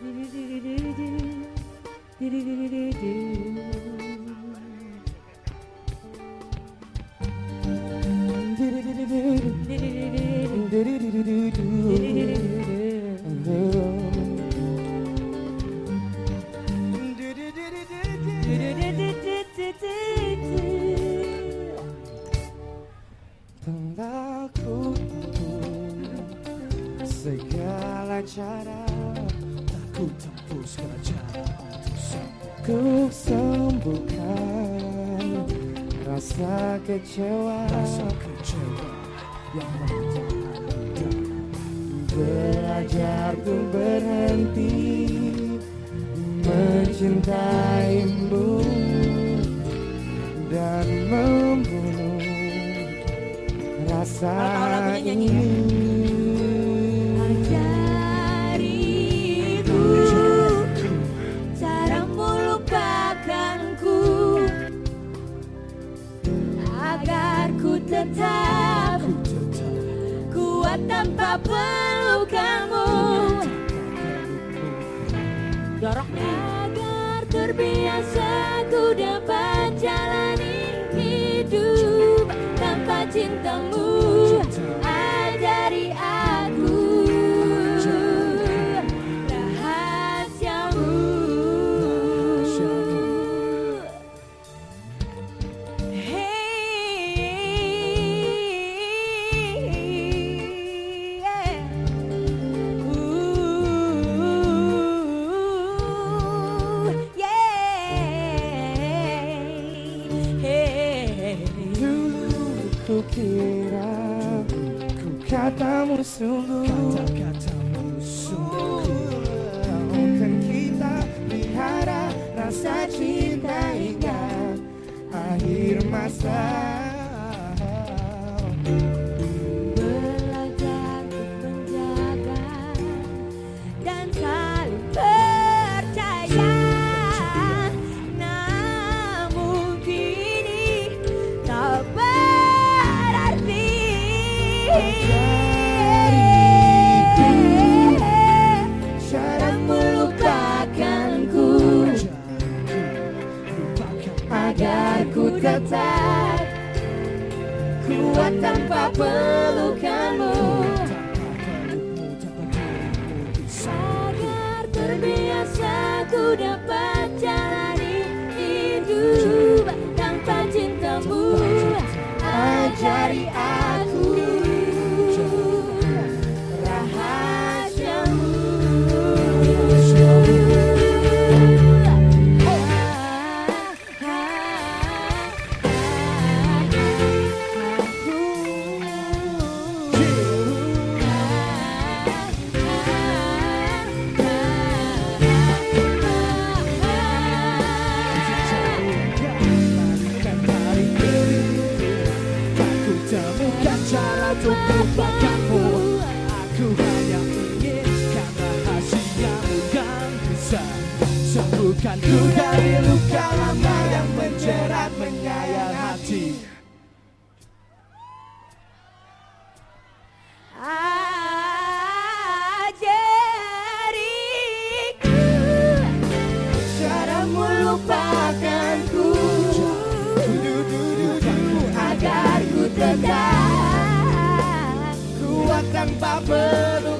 do do do do do ku sembuhkan rasa kecewa Rasa kecewa yang mendalam belajar tuh berhenti mencintaimu dan membunuh rasa ya. ini tetap Ku tetap kuat tanpa pelukanmu. Dorok. Agar terbiasa ku dapat jalani hidup tanpa cintamu. ir más allá. Kuat tanpa pelukanmu Sembuhkanku dari luka lama yang menjerat menyayat hati. Tanpa pelukanmu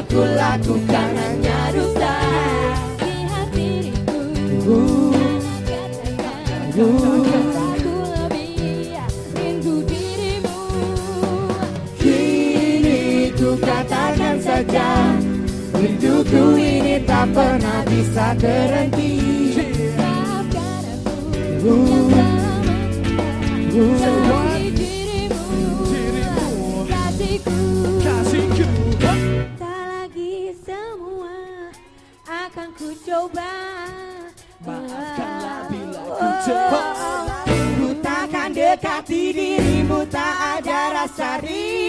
aku lakukan hanya dusta. Di hatiku. Katakan uh, ku katakan Rinduku ini tak pernah bisa terhenti Maafkan aku yang uh, Ku takkan dekati dirimu tak ada rasa rindu.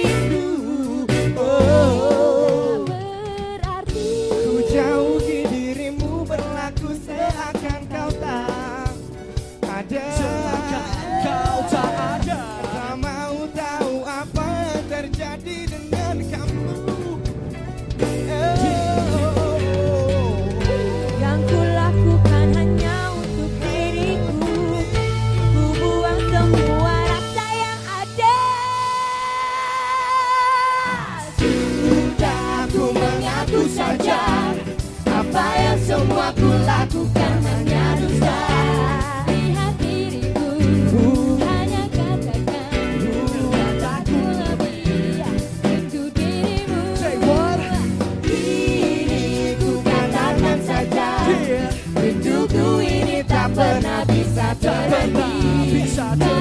I do.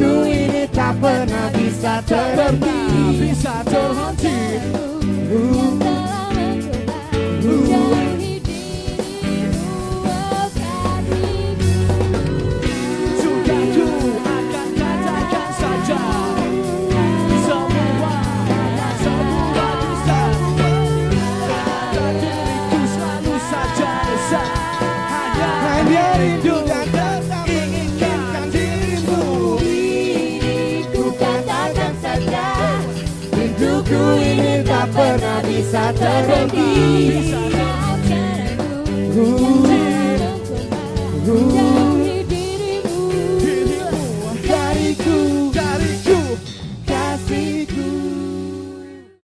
Hatiku ini tak pernah bisa terbang Ku ini tak pernah bisa terhenti. Uh.